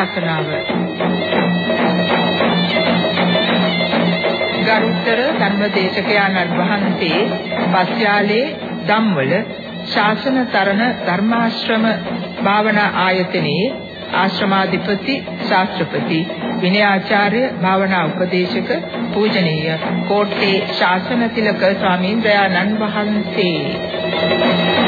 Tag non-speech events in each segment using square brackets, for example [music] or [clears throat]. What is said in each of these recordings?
ධර්මානුශාසනාව ගරුතර ධර්මදේශකයන්න් වහන්සේ පස්යාලේ ධම්වල ශාසන තරණ ධර්මාශ්‍රම භාවනා ආයතනයේ ආශ්‍රමාධිපති ශාස්ත්‍රපති විනයාචාර්ය භාවනා උපදේශක පූජනීය කෝට්ටේ ශාසන තිලක ස්වාමීන් වහන්සේ.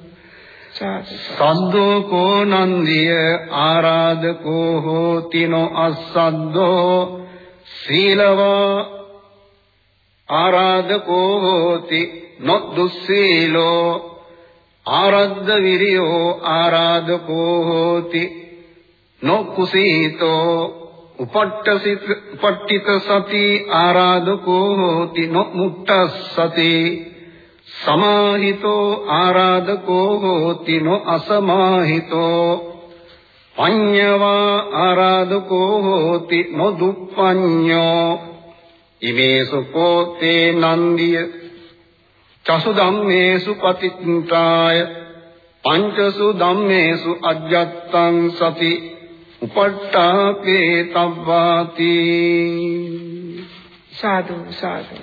සද්දෝ කෝ නන්දිය ආරාධකෝ හෝති නො අස්සද්දෝ සීලවා ආරාධකෝ හෝති නොදුස්සීලෝ ආරද්ධ විරියෝ ආරාධකෝ හෝති නොකුසීතෝ උපට්ඨසිත උපට්ඨිත සති ආරාධකෝ හෝති නොමුට්ඨසති සමාහිතෝ ආරාධකෝ හෝති නො අසමාහිතෝ පඤ්ඤවා ආරාධකෝ හෝති නොදුප්පඤ්ඤෝ ඉමේසු කෝතේ නන්දිය චසු ධම්මේසු පතිත්තාය පංචසු ධම්මේසු අජ්ජත්තං සති උපට්ඨාපේ තබ්බාති සාදු සාදු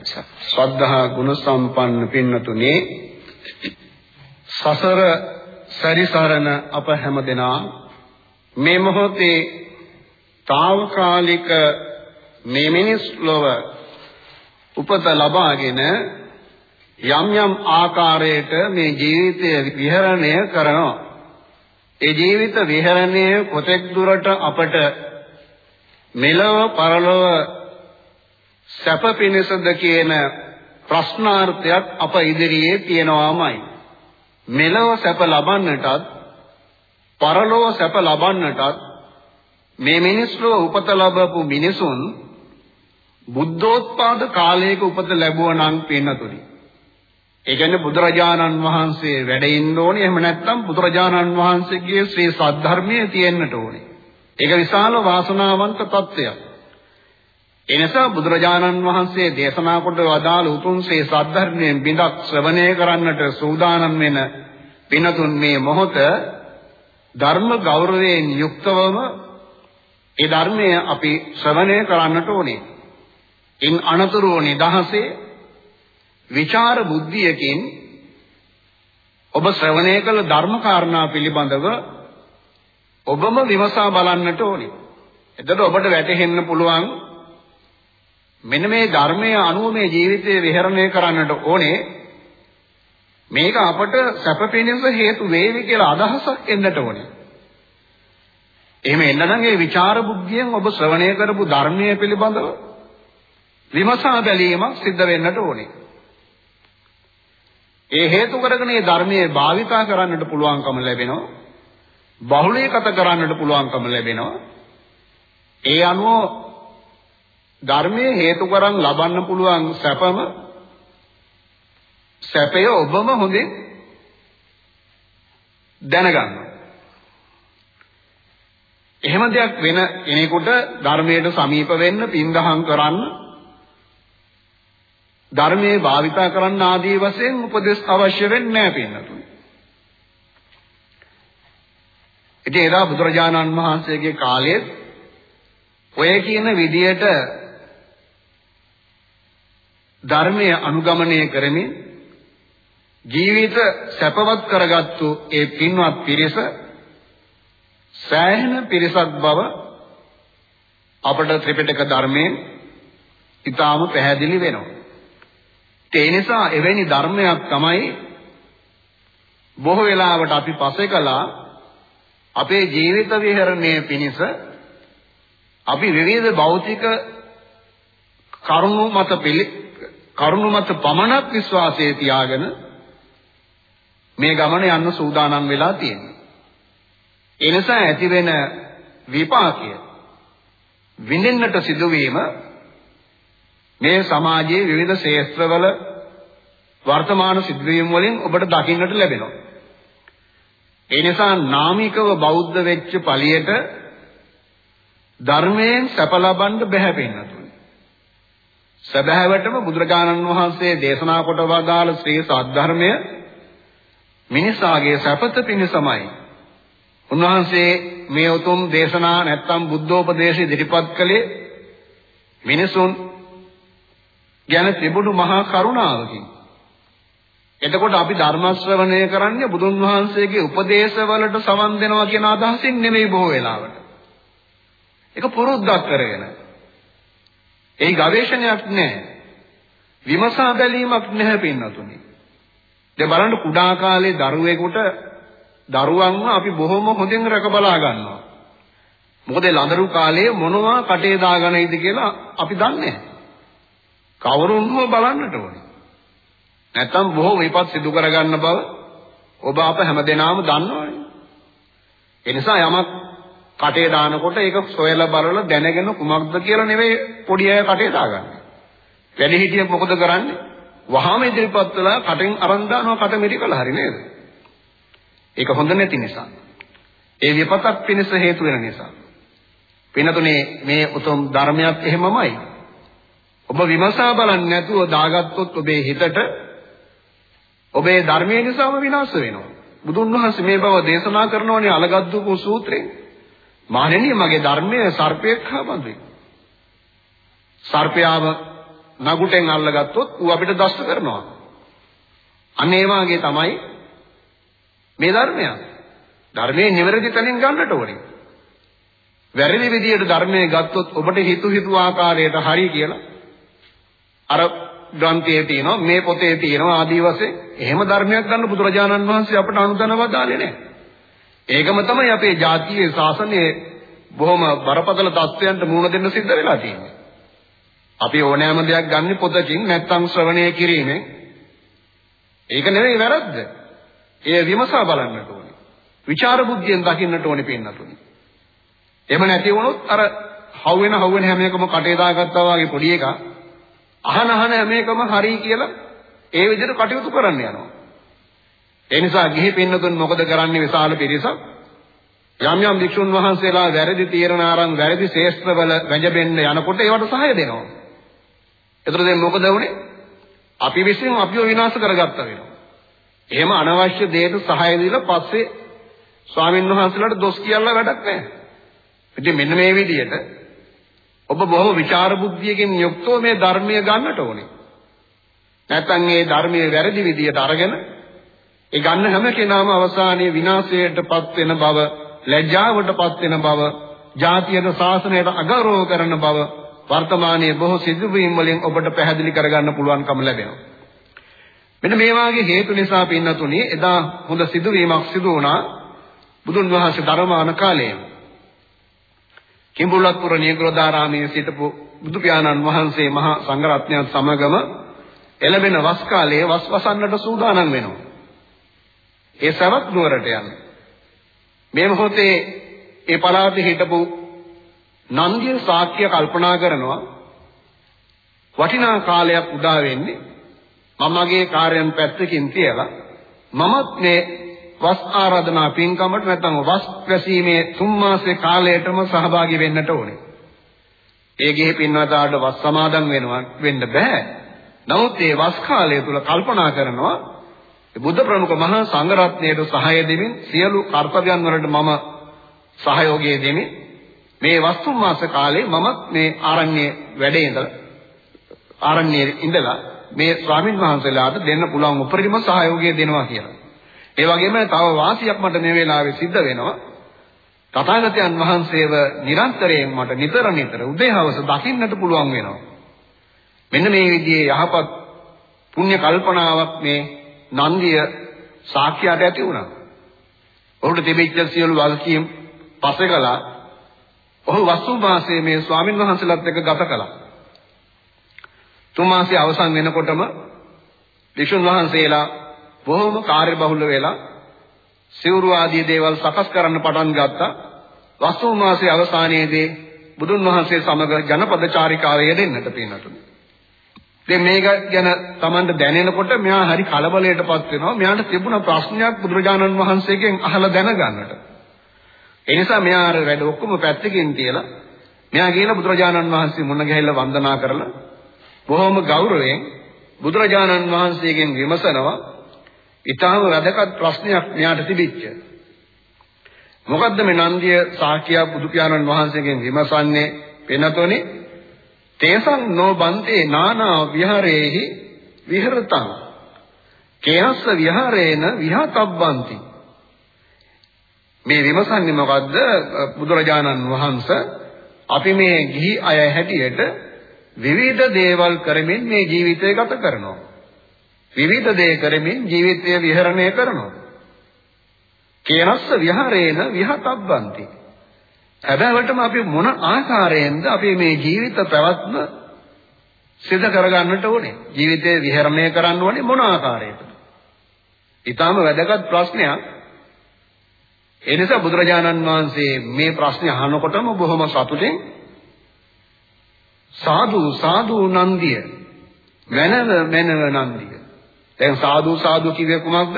ශ්‍රද්ධා ගුණ සම්පන්න පින්නතුනේ සසර සරිසරණ අප හැමදෙනා මේ මොහොතේ తాවකාලික මේ මිනිස් ලොව උපත ලබාගෙන යම් යම් ආකාරයට මේ ජීවිතය විහරණය කරනවා. ඒ ජීවිත විහරණය කොතෙක් දුරට අපට මෙලව පරලොව සැප පිණිසද කියන ප්‍රශ්නාර්ථයක් අප ඉදිරියේ තියෙනවාමයි. මෙලව සැප ලබන්නටත් පරලොව සැප ලබන්නටත් මේ මිනිස් ලෝක උපත ලැබපු මිනිසුන් බුද්ධෝත්පාද කාලයක උපත ලැබුවා නම් පින්නතුනි. ඒ කියන්නේ බුදුරජාණන් වහන්සේ වැඩ ඉන්න ඕනේ. එහෙම නැත්නම් බුදුරජාණන් වහන්සේගේ ශ්‍රී සද්ධර්මයේ තියෙන්නට ඕනේ. ඒක විශාල වාසනාවන්ත තත්ත්වයක්. එනිසා බුදුරජාණන් වහන්සේ දේශනා කොට වදාළ උතුම් ශ්‍රී සද්ධර්මයෙන් බිඳක් ශ්‍රවණය කරන්නට සූදානම් වෙන පිනතුන් මේ මොහොත ධර්ම ගෞරවයෙන් යුක්තවම ඒ ධර්මය අපි ශ්‍රවණය කරන්නට ඕනේ. ඉන් අනතුරුව නිදහසේ විචාර බුද්ධියකින් ඔබ ශ්‍රවණය කළ ධර්ම කාරණා පිළිබඳව ඔබම විමසා බලන්නට ඕනේ. එතකොට ඔබට වැටහෙන්න පුළුවන් මෙන්න මේ ධර්මයේ අනුව මේ ජීවිතය විහරණය කරන්නට ඕනේ. මේක අපට සැප පිණිස හේතු වේවි කියලා අදහසක් එන්නට ඕනේ. එහෙම එන්න නම් ඒ විචාර බුද්ධියෙන් ඔබ ශ්‍රවණය කරපු ධර්මයේ පිළිබඳව විමසා බැලීමක් සිද්ධ වෙන්නට ඕනේ. ඒ හේතු කරගෙන මේ ධර්මයේ භාවිතා කරන්නට පුළුවන්කම ලැබෙනවා. බහුලීකත කරන්නට පුළුවන්කම ලැබෙනවා. ඒ අනුව ධර්මයේ හේතු කරන් ලබන්න පුළුවන් සැපම සැපය ඔබම හොඳින් දැනගන්න. එහෙම දෙයක් වෙන කෙනෙකුට ධර්මයට සමීප වෙන්න පින්දහම් කරන්න ධර්මයේ භාවිතා කරන්න ආදී වශයෙන් උපදෙස් අවශ්‍ය වෙන්නේ නැහැ පින්නතුනි. ඉතින් එදා බුදුරජාණන් වහන්සේගේ කාලයේ ඔය කියන විදියට ධර්මය අනුගමනය කරමින් ජීවිත සැපවත් කරගත්තු ඒ පින්වත් පිරිස සෑහෙන පිරිසක් බව අපට ත්‍රිපිටක ධර්මයෙන් ඊටාම පැහැදිලි වෙනවා. ඒ නිසා එවැනි ධර්මයක් තමයි බොහෝ වෙලාවට අපි පසෙකලා අපේ ජීවිත විහරණය පිණිස අපි විවිධ භෞතික කරුණු මත පිළි කරුණු මත පමණක් විශ්වාසයේ තියාගෙන මේ ගමන යන්න සූදානම් වෙලා තියෙනවා. ඒ නිසා ඇතිවෙන විපාකය විඳින්නට සිදුවීම මේ සමාජයේ විවිධ ශේත්‍රවල වර්තමාන සිදුවීම් වලින් ඔබට දකින්නට ලැබෙනවා. ඒ නිසා නාමිකව බෞද්ධ වෙච්ච පළියට ධර්මයෙන් සැප ලබන්න බැහැ පින්නතුනි. සැබෑවටම බුදුරජාණන් වහන්සේ දේශනා කොට වදාළ ශ්‍රී සද්ධර්මය මිනිසාගේ සැපත පිණිසමයි. උන්වහන්සේ මේ උතුම් දේශනා නැත්තම් බුද්ධෝපදේශ ඉදිරිපත් කළේ මිනිසුන් ගැන තිබුණු මහා කරුණාවකින්. එතකොට අපි ධර්ම ශ්‍රවණය කරන්නේ බුදුන් වහන්සේගේ උපදේශවලට සවන් දෙනවා කියන අදහසින් නෙමෙයි බොහෝ වෙලාවට. ඒක පුරුද්දක් කරගෙන. ඒ ගවේෂණයක් නැහැ. විමසා බැලීමක් නැහැ පින්නතුනි. දැන් බලන්න කුඩා කාලේ දරුවෙකුට දරුවන්ව අපි බොහොම හොඳින් රැක බලා ගන්නවා. මොකද ළදරු කාලේ මොනවා කටේ දාගන්නයිද කියලා අපි දන්නේ නැහැ. කවුරුන් හෝ බලන්නට ඕනේ. නැත්තම් බොහෝ විපත් සිදු කරගන්න බව ඔබ අප හැමදෙනාම දන්නවනේ. ඒ නිසා යමක් කටේ දානකොට ඒක සොයලා බලලා දැනගෙන කුමක්ද කියලා නෙවෙයි පොඩි අය කටේ දාගන්නේ. වැඩි හිටිය මොකද කරන්නේ? වහාම ඉදිරිපත් වෙලා කටෙන් අරන් දානවා කට මිරි කළා හරි නේද? ඒක හොඳ නැති නිසා. ඒ විපතක් පිණිස හේතු වෙන නිසා. පිනතුනේ මේ උතුම් ධර්මයක් එහෙමමයි. ඔබ විමසා බලන්නේ නැතුව දාගත්තොත් ඔබේ හිතට ඔබේ ධර්මයේ නිසාම විනාශ වෙනවා. බුදුන් වහන්සේ මේ බව දේශනා කරනෝනේ අලගද්දුපු සූත්‍රයෙන්. මහණෙනි මගේ ධර්මයේ සර්පයෙක් හා බඳුයි. සර්පයාව නගුටෙන් අල්ලගත්තොත් ඌ අපිට දෂ්ට කරනවා. අන්න ඒ වාගේ තමයි මේ ධර්මය. ධර්මයේ නිවැරදි තැනින් ගන්නට ඕනේ. වැරදි විදියට ධර්මයේ ගත්තොත් ඔබට හිතු හිතු ආකාරයට හරි කියලා අර ග්‍රන්ථයේ තියෙනවා මේ පොතේ තියෙනවා ආදී වශයෙන් එහෙම ධර්මයක් ගන්න බුදුරජාණන් වහන්සේ අපට අනුදැනවදාලේ නැහැ. ඒකම තමයි අපේ ජාතියේ ශාසනයේ බොහොම බරපතල තත්වයන්ට මුහුණ දෙන්න සිද්ධ වෙලා තියෙන්නේ. අපි ඕනෑම දෙයක් ගන්න පොතකින් නැත්නම් ශ්‍රවණය කිරීමෙන් ඒක නෙවෙයි වැරද්ද. ඒ විමසා බලන්නට ඕනේ. විචාර බුද්ධියෙන් දකින්නට ඕනේ පින්නතුනි. එහෙම නැති වුණොත් අර හවු වෙන හවු වෙන හැම එකම කටේ දාගත්තා වගේ පොඩි එකා අහන අහන හැම එකම හරි කියලා ඒ විදිහට කටයුතු කරන්න යනවා. ඒ නිසා ගිහි පින්නතුන් මොකද කරන්නේ විශාල පිරිසක් යම් යම් වික්ෂුන් වහන්සේලා වැරදි තීරණ ආරං වැරදි ශේෂ්ත්‍රවල වැජබෙන්න යනකොට ඒවට සහාය දෙනවා. ඒතර දැන් මොකද වුනේ? අපි විසින් අපිව විනාශ කරගත්තා වෙනවා. එහෙම අනවශ්‍ය දෙයට සහාය දීලා පස්සේ ස්වාමීන් වහන්සේලාට දොස් කියලා වැඩක් නැහැ. ඉතින් මෙන්න මේ විදිහට ඔබ බොහෝ විචාර බුද්ධියකින් යුක්තව මේ ධර්මය ගන්නට ඕනේ. නැත්නම් මේ ධර්මයේ වැරදි විදියට අරගෙන ඒ ගන්න හැම කෙනාම අවසානයේ විනාශයටපත් වෙන බව, ලැජ්ජාවටපත් වෙන බව, ජාතියට ශාසනයට අගෞරව කරන බව වර්තමානයේ බොහෝ සිදුවීම් වලින් ඔබට පැහැදිලි කරගන්න පුළුවන්කම ලැබෙනවා. මෙන්න මේ වාගේ හේතු නිසා පින්නතුනි එදා හොඳ සිදුවීමක් සිදු වුණා බුදුන් වහන්සේ ධර්මාන කාලයේ කිඹුලත්පුර නිග්‍රෝධාරාමයේ සිටපු බුදු පියාණන් වහන්සේ මහා සංඝරත්නයන් සමගම එළඹෙන වස් කාලයේ වස් වසන්නට සූදානම් වෙනවා. ඒ සවස් නුවරට යන. මේ මොහොතේ ඒ පළාතේ හිටපු නන්දිය සාක්‍ය කල්පනා කරනවා වටිනා කාලයක් උදා වෙන්නේ මමගේ කාර්යයන් පැත්තකින් තියලා මමත් මේ වස් ආරාධනා පින්කමට නැත්නම් වස් වැසීමේ තුන් මාසේ කාලයටම සහභාගී වෙන්නට ඕනේ. ඒ ගෙහි පින්වතාට වස් සමාදන් වෙනවා වෙන්න බෑ. නමුත් මේ වස් කාලය තුල කල්පනා කරනවා බුද්ධ ප්‍රමුඛ මහා සංඝරත්නයට සහාය දෙමින් සියලු කර්තව්‍යයන් වලට මම සහයෝගය දෙමින් මේ වස්තු මාස කාලේ මම මේ ආරණ්‍ය වැඩේ ඉඳලා ආරණ්‍යයේ ඉඳලා මේ ස්වාමින් වහන්සේලාට දෙන්න පුළුවන් උපරිම සහයෝගය දෙනවා කියලා. ඒ වගේම තව වාසියක් මට මේ වෙලාවේ සිද්ධ වෙනවා. තථාගතයන් වහන්සේව නිරන්තරයෙන් මට නිතර නිතර උදේහවස දකින්නට පුළුවන් වෙනවා. මෙන්න මේ විදිහේ යහපත් පුණ්‍ය කල්පනාවක් මේ නන්දිය සාක්‍යයට ඇති වුණා. ඔහුට තිබිච්ච සියලු වල්කීම් පසෙකලා ඔහු වස්තුමාසයේ මේ ස්වාමින් වහන්සේලාත් එක්ක ගත කළා. තුන් මාසයේ අවසන් වෙනකොටම වික්ෂුන් වහන්සේලා බොහොම කාර්යබහුල වෙලා සිවුරු ආදී දේවල් සකස් කරන්න පටන් ගත්තා. වස්තු මාසයේ අවසානයේදී බුදුන් වහන්සේ සමග ජනපද චාරිකාවේ යෙදෙන්නට පින්නතුනි. ඉතින් මේක ගැන Tamanට දැනෙනකොට මෙයා හරි කලබලයටපත් වෙනවා. මෙයාට තිබුණ ප්‍රශ්නයක් බුදුරජාණන් වහන්සේගෙන් අහලා දැනගන්නට. ඒ නිසා මෙයා අර වැඩ ඔක්කොම පැත්තකින් තියලා මෙයා ගිහලා බුදුරජාණන් වහන්සේ මුණ ගැහිලා වන්දනා කරලා බොහොම ගෞරවයෙන් බුදුරජාණන් වහන්සේගෙන් විමසනවා ඊටාම වැදගත් ප්‍රශ්නයක් මෙයාට තිබිච්ච. මොකද්ද මේ නන්දිය සාක්‍ය බුදු පියාණන් වහන්සේගෙන් විමසන්නේ වෙනතොනේ තේසං නොබන්තේ නානා විහරේහි විහෙරතං කේහස්ස විහරේන විහතබ්බන්ති මේ විමසන්නේ මොකද්ද බුදුරජාණන් වහන්සේ අපි මේ ගිහි අය හැටියට විවිධ දේවල් කරමින් මේ ජීවිතය ගත කරනවා විවිධ දේ කරමින් ජීවිතය විහරණය කරනවා. කේනස්ස විහරේන විහතබ්බන්ති. හැබැයිවටම අපි මොන ආකාරයෙන්ද අපි මේ ජීවිත පැවැත්ම සිදු කරගන්නට ඕනේ? ජීවිතය විහරණය කරන්න ඕනේ මොන ආකාරයකටද? ඊටාම වැදගත් ප්‍රශ්නයක්. ඒ නිසා බුදුරජාණන් වහන්සේ මේ ප්‍රශ්නේ අහනකොටම බොහොම සතුටින් සාදු සාදු නන්දිය මනව මනව නන්දිය දැන් සාදු සාදු කිව්වේ කුමක්ද?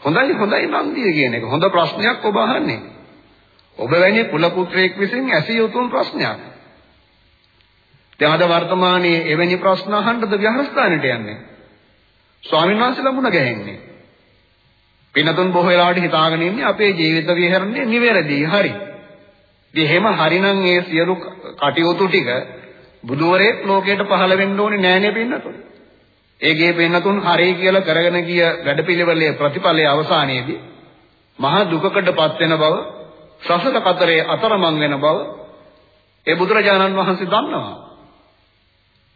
හොඳයි හොඳයි නන්දිය කියන එක. හොඳ ප්‍රශ්නයක් ඔබ අහන්නේ. ඔබ වැනි කුල පුත්‍රයෙක් විසින් ඇසිය යුතුම ප්‍රශ්නයක්. දැන් අද වර්තමානයේ එවැනි ප්‍රශ්න අහන්නද විහාරස්ථානෙට යන්නේ. ස්වාමීන් වහන්සේලා මුණ ගැහෙන්නේ. පින්නතුන් බොහෝ වෙලාවට හිතාගෙන ඉන්නේ අපේ ජීවිත විහරණය නිවැරදි හරි. ඉතින් එහෙම හරිනම් ඒ සියලු කටයුතු ටික බුදුවරයෙක් ලෝකයට පහළ වෙන්න ඕනේ නෑනේ පින්නතුන්. ඒකේ පෙන්නතුන් හරි කියලා කරගෙන ගිය වැඩපිළිවෙලේ ප්‍රතිඵලයේ අවසානයේදී මහා දුකකටපත් වෙන බව සසල කතරේ අතරමං වෙන බව ඒ බුදුරජාණන් වහන්සේ දන්නවා.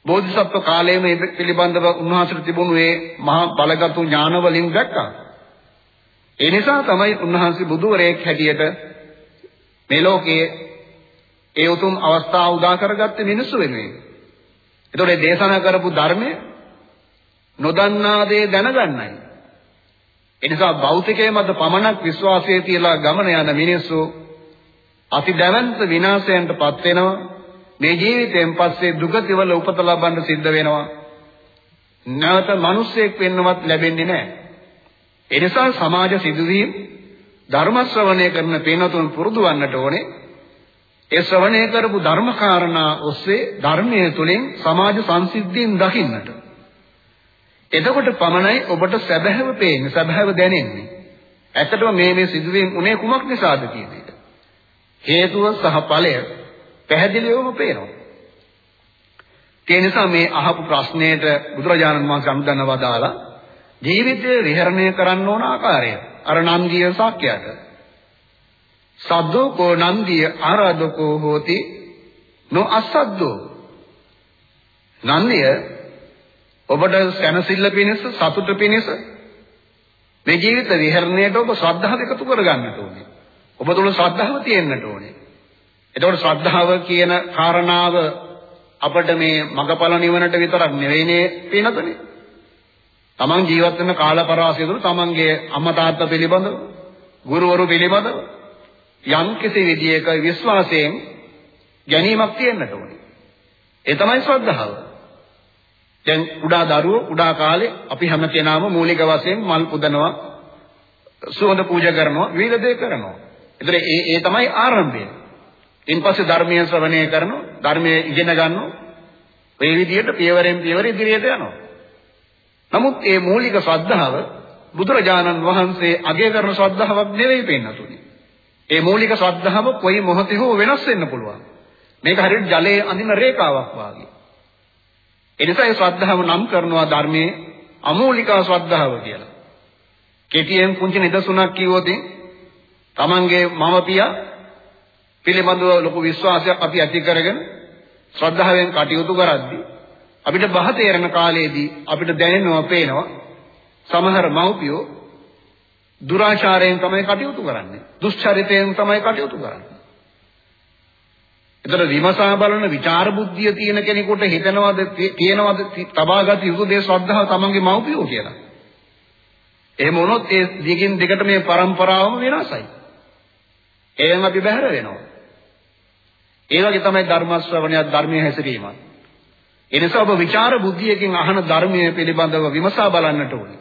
බෝධිසත්ව කාලයේ මේ පිළිබඳව උන්වහන්සේට තිබුණු ඒ මහා බලගත්ු ඥාන වලින් දැක්කා. ඒ නිසා තමයි උන්වහන්සේ බුදුවරයෙක් හැටියට මේ ලෝකයේ ඒ උතුම් අවස්ථාව උදා කරගත්තේ මිනිස්සු වෙනුවෙන්. ඒතකොට දේශනා කරපු ධර්මය නොදන්නා දේ දැනගන්නයි. එනිසා භෞතිකයේ මත පමණක් විශ්වාසය තියලා ගමන යන මිනිස්සු අති දැවැන්ත විනාශයන්ටපත් වෙනවා. මේ ජීවිතයෙන් පස්සේ දුගතිවල උපත ලබන්න සිද්ධ වෙනවා. නැවත මිනිසෙක් වෙන්නවත් ලැබෙන්නේ නැහැ. එනිසා සමාජ සිදුවීම් ධර්ම ශ්‍රවණය කරන පින්වතුන් පුරුදු වන්නට ඕනේ. ඒ ශ්‍රවණය කරපු ධර්ම කාරණා ඔස්සේ ධර්මයේ තුලින් සමාජ සංසිද්ධීන් දකින්නට. එතකොට පමණයි ඔබට සැබෑව පේන්නේ, සැබෑව දැනෙන්නේ. ඇත්තටම මේ මේ සිදුවීම් උනේ කුමක් නිසාද කියන එක. හේතුව සහ ඵලය පැහැදිලිවම පේනවා. ඒ නිසා මේ අහපු ප්‍රශ්නයට බුදුරජාණන් වහන්සේ අනුදැන වදාලා ජීවිතය විහරණය කරන්න ඕන ආකාරය අර නන්දිය සාක්‍යයට. සද්දෝ කෝ නන්දිය ආරාධකෝ හෝති නො අසද්දෝ නන්දිය ඔබට සැනසෙල්ල පිණිස සතුට පිණිස මේ ජීවිත විහරණයට ඔබ ශ්‍රද්ධාව එකතු කරගන්නට ඕනේ. ඔබ තුල ශ්‍රද්ධාව තියෙන්නට ඕනේ. එතකොට ශ්‍රද්ධාව කියන කාරණාව අපිට මේ මගපල නිවනට විතරක් නෙවෙයිනේ පිනතුනේ. තමන් ජීවත් වෙන කාලපරාසය තුළ තමන්ගේ අම්මා තාත්තා පිළිබඳව, ගුරුවරු පිළිබඳව යම් කිසි විදියක විශ්වාසයෙන් ගැනීමක් තියෙන්නට ඕනේ. ඒ තමයි ශ්‍රද්ධාව. දැන් කුඩා දරුවෝ කුඩා කාලේ අපි හැම කෙනාම මූලික වශයෙන් මල් පුදනවා සුවඳ පූජා කරනවා විවිධ දේ කරනවා. ඒතර ඒ ඒ තමයි ආරම්භය. ඉන්පස්සේ ධර්මීය ශ්‍රවණය කරනවා ධර්මයේ ඉගෙන ගන්නවා. මේ විදිහට පියවරෙන් පියවර ඉදිරියට යනවා. නමුත් මේ මූලික ශ්‍රද්ධාව බුදුරජාණන් වහන්සේ අගය කරන ශ්‍රද්ධාවක් නෙවෙයි පෙන්නතුනි. ඒ මූලික ශ්‍රද්ධාව කොයි මොහොතේ හෝ වෙනස් වෙන්න පුළුවන්. මේක හරියට ජලයේ අඳින රේඛාවක් වාගේ. එනිසා ඒ ශ්‍රද්ධාව නම් කරනවා ධර්මයේ අමූලික ශ්‍රද්ධාව කියලා. කෙටියෙන් පුංචි නිදසුනක් කිව්වොත් තමන්ගේ මම පියා පිළිබඳව ලොකු විශ්වාසයක් අපි ඇති කරගෙන ශ්‍රද්ධාවෙන් කටයුතු කරද්දී අපිට බහ තේරෙන කාලයේදී අපිට දැනෙනවා පේනවා සමහර මව්පියෝ දුරාචාරයෙන් තමයි කටයුතු කරන්නේ. දුෂ්චරිතයෙන් තමයි කටයුතු කරන්නේ. ඒතර විමසා බලන විචාර බුද්ධිය තියෙන කෙනෙකුට හිතනවද තියෙනවද තබාගත යුතු දේ ශ්‍රද්ධාව තමන්ගේ මව්පියෝ කියලා. එහෙම වුණොත් ඒ දිගින් දිගට මේ પરම්පරාවම විනාශයි. එහෙම අපි බැහැර වෙනවා. ඒ වගේ තමයි ධර්ම ශ්‍රවණයත් ධර්මයේ හැසිරීමත්. ඒ නිසා ඔබ විචාර බුද්ධියකින් අහන ධර්මයේ පිළිබඳව විමසා බලන්නට ඕනේ.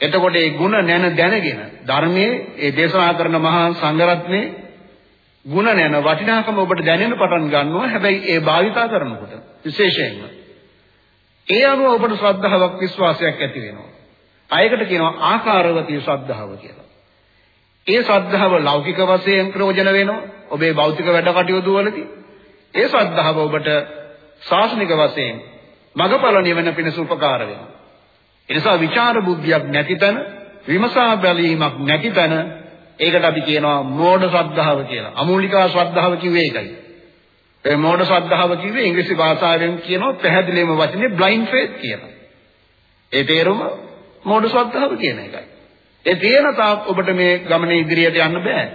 එතකොට ඒ ಗುಣ නැන දැනගෙන ධර්මයේ ඒ දේශනා කරන මහා සංඝරත්නයේ ಗುಣ නැන වටිනාකම ඔබට දැනෙන්න පටන් ගන්නවා. හැබැයි ඒ භාවිතා කරනකොට විශේෂයෙන්ම ඒ අනුව ඔබට ශ්‍රද්ධාවක් විශ්වාසයක් ඇති වෙනවා. අයකට කියනවා ආකාරවතී ශ්‍රද්ධාව කියලා. ඒ ශ්‍රද්ධාව ලෞකික වශයෙන් ප්‍රයෝජන වෙනවා. ඔබේ භෞතික වැඩ කටයුතු වලදී. ඒ ශ්‍රද්ධාව ඔබට ශාසනික වශයෙන් මගපල නිවන පිණිස උපකාර වෙනවා. ඒ නිසා විචාර බුද්ධියක් නැති තැන විමසා බැලීමක් නැති තැන ඒකට අපි කියනවා මෝඩ ශ්‍රද්ධාව කියලා. අමූලිකා ශ්‍රද්ධාව කිව්වේ ඒකයි. ඒ මෝඩ ශ්‍රද්ධාව කිව්වේ ඉංග්‍රීසි භාෂාවෙන් කියනවා පැහැදිලිවම වචනේ blind faith කියලා. ඒ තේරුම මෝඩ ශ්‍රද්ධාව කියන එකයි. ඒ තියෙන තාක් ඔබට මේ ගමනේ ඉදිරියට යන්න බෑ.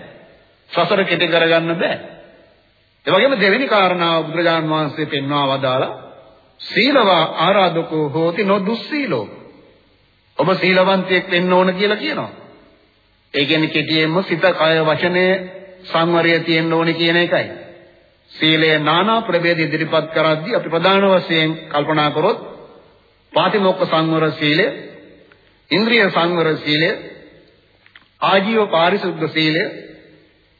සසර කෙටි කරගන්න බෑ. ඒ වගේම දෙවෙනි කාරණාව බුදුරජාන් වහන්සේ පෙන්වා වදාලා සීලවා ආරාධකෝ හෝති නොදුස්සීලෝ. ඔබ සීලවන්තයෙක් වෙන්න ඕන කියලා කියනවා. ඒ කියන්නේ කෙටියෙන්ම සිත කය වචනය සංවරය තියෙන්න ඕනේ කියන එකයි. සීලය নানা ප්‍රභේද ඉදිරිපත් කරද්දී අපි ප්‍රධාන වශයෙන් කල්පනා කරොත් පාතිමොක්ඛ සංවර සීලය, ඉන්ද්‍රිය සංවර සීලය, ආජීව පාරිශුද්ධ සීලය,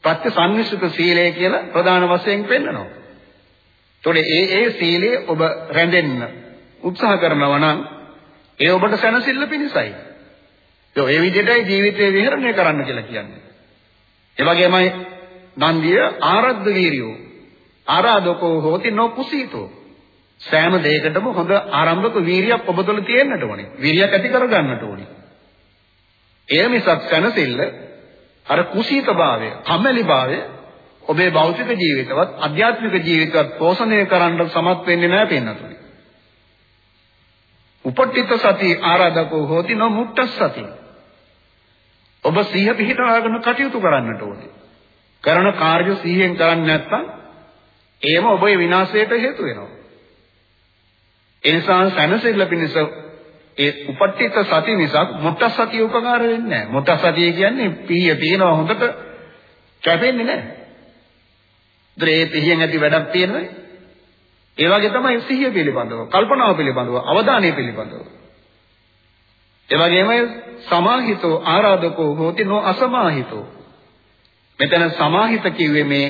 ප්‍රත්‍ය සංනිශ්චිත සීලය කියලා ප්‍රධාන වශයෙන් පෙන්නනවා. ඒතකොට ඒ ඒ සීලය ඔබ රැඳෙන්න උත්සාහ කරනවා නම් ඒ ඔබට සැනසෙල්ල පිණිසයි. ඒ විදිහටයි ජීවිතේ විහරණය කරන්න කියලා කියන්නේ. ඒ වගේමයි නන්දිය ආරද්ධ වීරියෝ ආරාධකෝ හෝති නොකුසීතෝ සෑම දෙයකටම හොඳ ආරම්භක වීරියක් ඔබ තුළ තියෙන්නට ඕනේ. වීරියක් ඇති කරගන්නට ඕනේ. එය මිසක් සැනසෙල්ල අර කුසීතභාවය, කම්මැලිභාවය ඔබේ භෞතික ජීවිතවත් අධ්‍යාත්මික ජීවිතවත් පෝෂණය කරන්න සමත් වෙන්නේ නැහැ පින්නතුනි. උපට්ඨිත සති ආරාධකෝ හෝති නොමුක්ත සති. ඔබ සිහිය පිහිටවාගෙන කටයුතු කරන්නට ඕනේ. කරන කාර්ය සිහියෙන් කරන්නේ නැත්නම් ඒම ඔබේ විනාශයට හේතු වෙනවා. ඒ නිසා සැනසෙල්ල පිණිස ඒ උපට්ඨිත සති මිසක් මුට්ට සතිය උපකාර වෙන්නේ නැහැ. මුට්ට සතිය කියන්නේ පිහිය තියෙනවා හොඳට කැපෙන්නේ නැහැ. ඒ පිහියෙන් ඇති වැඩක් තියෙනවනේ. ඒ වගේ තමයි සිහිය පිළිබඳව, කල්පනාව පිළිබඳව, අවධානය පිළිබඳව. ඒ වගේම සමාහිතෝ ආරාධකෝ හෝති නො අසමාහිතෝ. මෙතන සමාහිත කිව්වේ මේ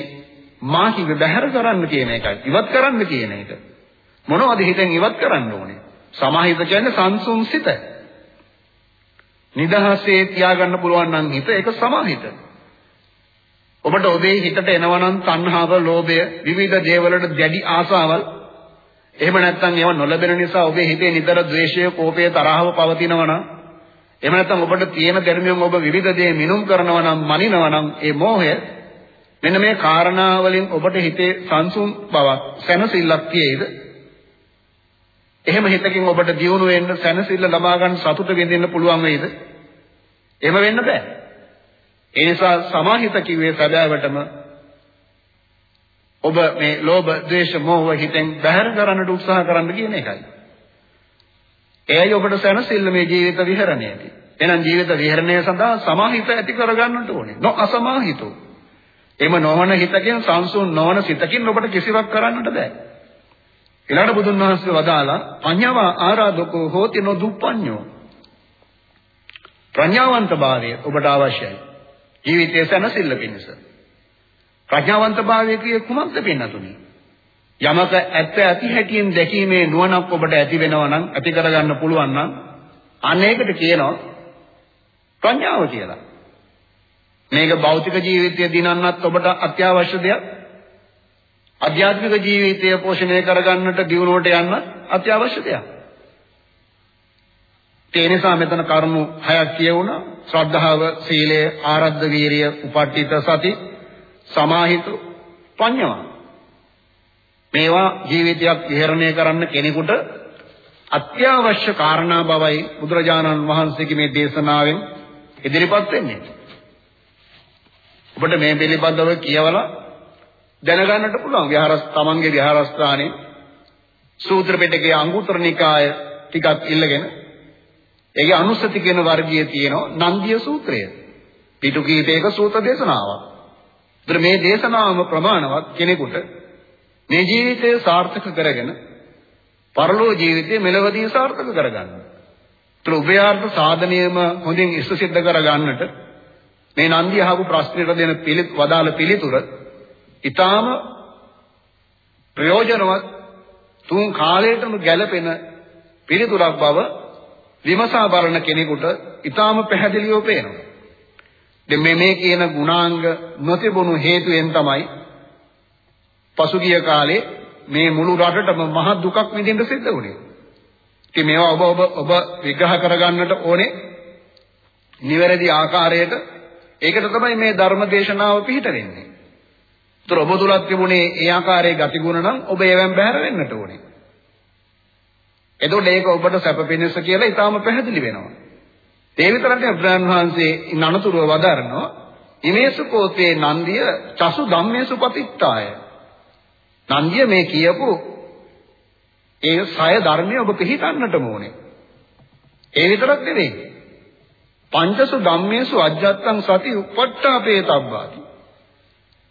මා කිව්වේ බැහැර කරන්න කියන එකයි. ඉවත් කරන්න කියන එක. මොනවද හිතෙන් ඉවත් කරන්න ඕනේ? සමාහිත කියන්නේ සංසුන් සිත. නිදහසේ තියාගන්න පුළුවන් නම් හිත ඒක සමාහිත. ඔබට ඔබේ හිතට එනවනම් තණ්හාව, ලෝභය, විවිධ දේවල්වලට දැඩි ආසාවල් එහෙම නැත්නම් ඒවා නොලැබෙන නිසා ඔබේ හිතේ නිතර ද්වේෂය, කෝපය, තරහව පවතිනවා නම් එහෙම නැත්නම් ඔබට තියෙන ධර්මයෙන් ඔබ විවිධ දේ මිනුම් කරනවා නම්, මනිනවා නම් ඒ මෝහය මෙන්න මේ කාරණා වලින් ඔබට හිතේ සංසුන් බවක්, සැනසෙල්ලක් තියෙයිද? එහෙම හිතකින් ඔබට දියුණු වෙන්න, සැනසෙල්ල ලබා ගන්න සතුට විඳින්න පුළුවන් වෙයිද? එහෙම වෙන්න බෑ. ඒ නිසා සමාහිත කිව්වේ සදාවටම ඔබ මේ ලෝභ, ද්වේෂ, මෝහ හිතෙන් බැහැර කරන්නට උත්සාහ කරන්න කියන එකයි. එයයි ඔබට සැනසෙල්ල මේ ජීවිත විහරණයේදී. එහෙනම් ජීවිත විහරණය සඳහා සමාහිත ඇති කරගන්නට ඕනේ. නො අසමාහිතෝ. එම නොවන හිතකින් සංසුන් නොවන සිතකින් ඔබට කිසිවක් කරන්නට බෑ. ඊළඟ බුදුන් වහන්සේ වදාලා පඤ්ඤාව ආරාධකෝ හෝති නොදුප්පඤ්ඤෝ. ප්‍රඥාවන්තභාවය ඔබට අවශ්‍යයි. ජීවිතයේ සැනසෙල්ල පිණිස. ප්‍රඥාවන්තභාවය කියේ කුමක්ද පින්නතුනි? යමක ඇත්ත ඇති හැටියෙන් දැකීමේ නුවණක් ඔබට ඇති වෙනවා නම් ඇති කරගන්න පුළුවන් නම් අනේකට කියනවා ප්‍රඥාව කියලා. මේක භෞතික ජීවිතය දිනන්නත් ඔබට අත්‍යවශ්‍ය දෙයක්. අධ්‍යාත්මික ජීවිතය පෝෂණය කරගන්නට දියුණුවට යන්න අත්‍යවශ්‍ය දෙයක්. ඒ නිසා මෙතන කරුණු හයක් කියවුණා. ශ්‍රද්ධාව, සීලය, ආරද්ධ වීරිය, උපට්ඨිත සති, සමාහිත පඤ්ඤා. මේවා ජීවිතයක් විහරණය කරන්න කෙනෙකුට අත්‍යවශ්‍ය කාරණා බවයි බුදුරජාණන් වහන්සේගේ මේ දේශනාවෙන් ඉදිරිපත් වෙන්නේ. ඔබට මේ පිළිබඳව කියවලා දැනගන්නට පුළුවන් විහාරස් තමන්ගේ විහාරස්ථානයේ සූත්‍ර පිටකයේ අංගුත්තර නිකාය ටිකක් ඉල්ලගෙන ඒකේ අනුස්සති කියන වර්ගයේ තියෙනවා නන්දිය සූත්‍රය. පිටුකීතේක සූත්‍ර දේශනාවක්. ඒතර මේ දේශනාවම ප්‍රමාණවත් කෙනෙකුට මේ ජීවිතය සාර්ථක කරගෙන පරලෝ ජීවිතය මෙලවදී සාර්ථක කරගන්න. ඒතර උභයාර්ථ සාධනයම හොඳින් ඉස්ස සිද්ධ කරගන්නට මේ නන්දිය අහපු ප්‍රශ්නෙට දෙන පිළිත් වදාළ පිළිතුර ඊටාම ප්‍රයෝජනවත් තුන් කාලයටම ගැළපෙන පිළිතුරක් බව විමසා බලන කෙනෙකුට ඊටාම පැහැදිලිව පේනවා. දැන් මේ මේ කියන ගුණාංග නොතිබුණු හේතුවෙන් තමයි පසුගිය කාලේ මේ මුළු රටටම මහ දුකක් විඳින්න සිද්ධ වුණේ. ඉතින් මේවා ඔබ ඔබ ඔබ විග්‍රහ කරගන්නට ඕනේ නිවැරදි ආකාරයට. ඒකට තමයි මේ ධර්ම දේශනාව පිහිට වෙන්නේ. ඒතර ඔබ තුලත් තිබුණේ ඒ ආකාරයේ ගතිගුණ නම් ඔබ ඒවෙන් බැහැර වෙන්නට ඕනේ. එතකොට ඒක ඔබට සැප පිණිස කියලා ඊටාම පැහැදිලි වෙනවා. ඒ විතරක් නෙවෙයි බුදුන් වහන්සේ නනතුරුව වදාරනවා ඉමේසු කෝතේ නන්දිය චසු ධම්මේසු පතිත්තාය. නන්දිය මේ කියපු ඒ සය ධර්මයේ ඔබ පිළිපන්නට ඕනේ. ඒ විතරක් නෙවෙයි. පංචසු ධම්මේසු අජ්ජත්තං සති උපට්ඨාපේ තබ්බාති.